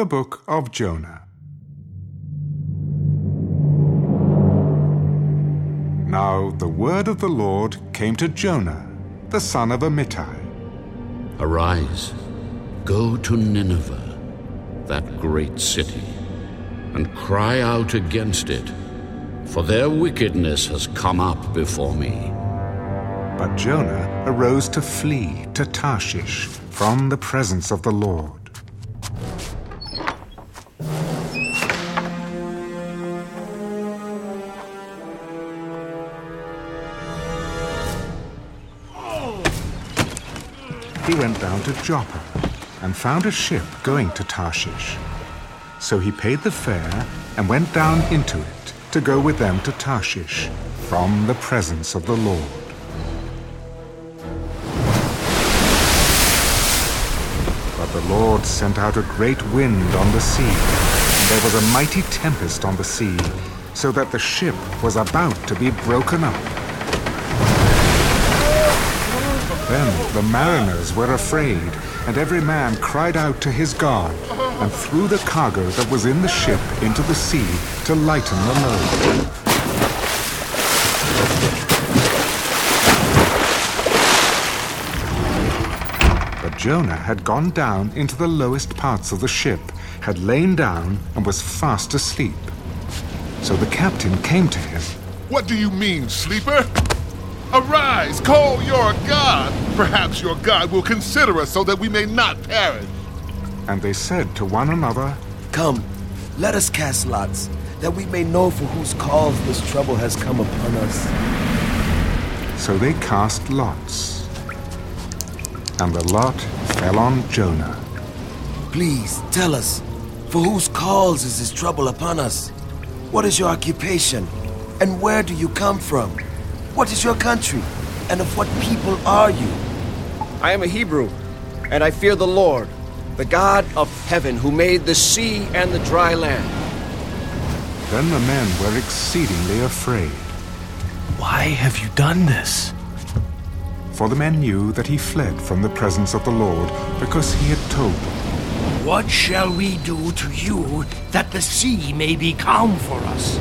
the book of Jonah. Now the word of the Lord came to Jonah, the son of Amittai. Arise, go to Nineveh, that great city, and cry out against it, for their wickedness has come up before me. But Jonah arose to flee to Tarshish from the presence of the Lord. He went down to Joppa and found a ship going to Tarshish. So he paid the fare and went down into it to go with them to Tarshish from the presence of the Lord. But the Lord sent out a great wind on the sea, and there was a mighty tempest on the sea, so that the ship was about to be broken up. Then the mariners were afraid, and every man cried out to his God, and threw the cargo that was in the ship into the sea to lighten the load. But Jonah had gone down into the lowest parts of the ship, had lain down, and was fast asleep. So the captain came to him. What do you mean, sleeper? Arise, call your God. Perhaps your God will consider us so that we may not perish. And they said to one another, Come, let us cast lots, that we may know for whose cause this trouble has come upon us. So they cast lots. And the lot fell on Jonah. Please tell us, for whose cause is this trouble upon us? What is your occupation? And where do you come from? What is your country? And of what people are you? I am a Hebrew, and I fear the Lord, the God of heaven, who made the sea and the dry land. Then the men were exceedingly afraid, Why have you done this? for the men knew that he fled from the presence of the Lord because he had told them. What shall we do to you that the sea may be calm for us?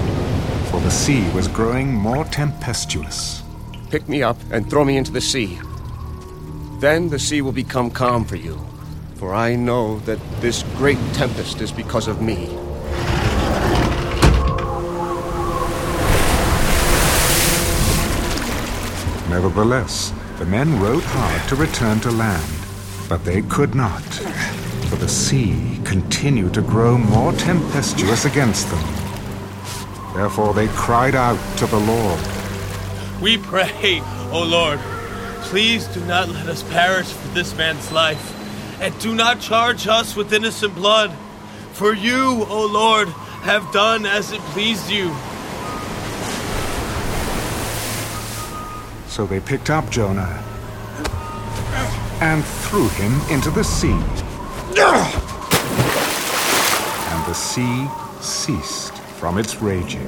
For the sea was growing more tempestuous. Pick me up and throw me into the sea. Then the sea will become calm for you, for I know that this great tempest is because of me. Nevertheless, the men rowed hard to return to land, but they could not, for the sea continued to grow more tempestuous against them. Therefore they cried out to the Lord. We pray, O Lord, please do not let us perish for this man's life, and do not charge us with innocent blood. For you, O Lord, have done as it pleased you. So they picked up Jonah and threw him into the sea. And the sea ceased from its raging.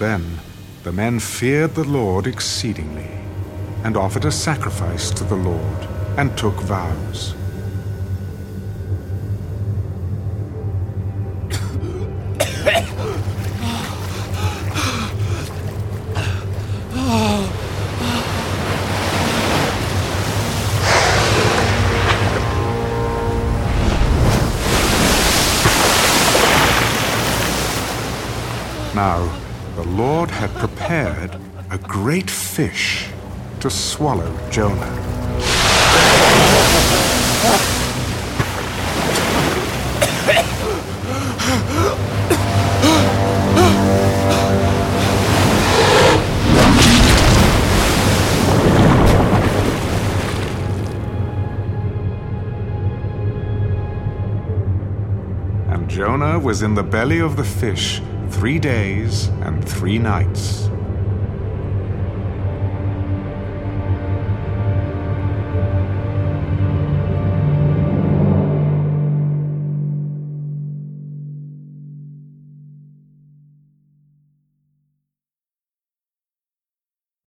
Then the men feared the Lord exceedingly, and offered a sacrifice to the Lord, and took vows. Now the Lord had prepared a great fish to swallow Jonah. And Jonah was in the belly of the fish three days and three nights.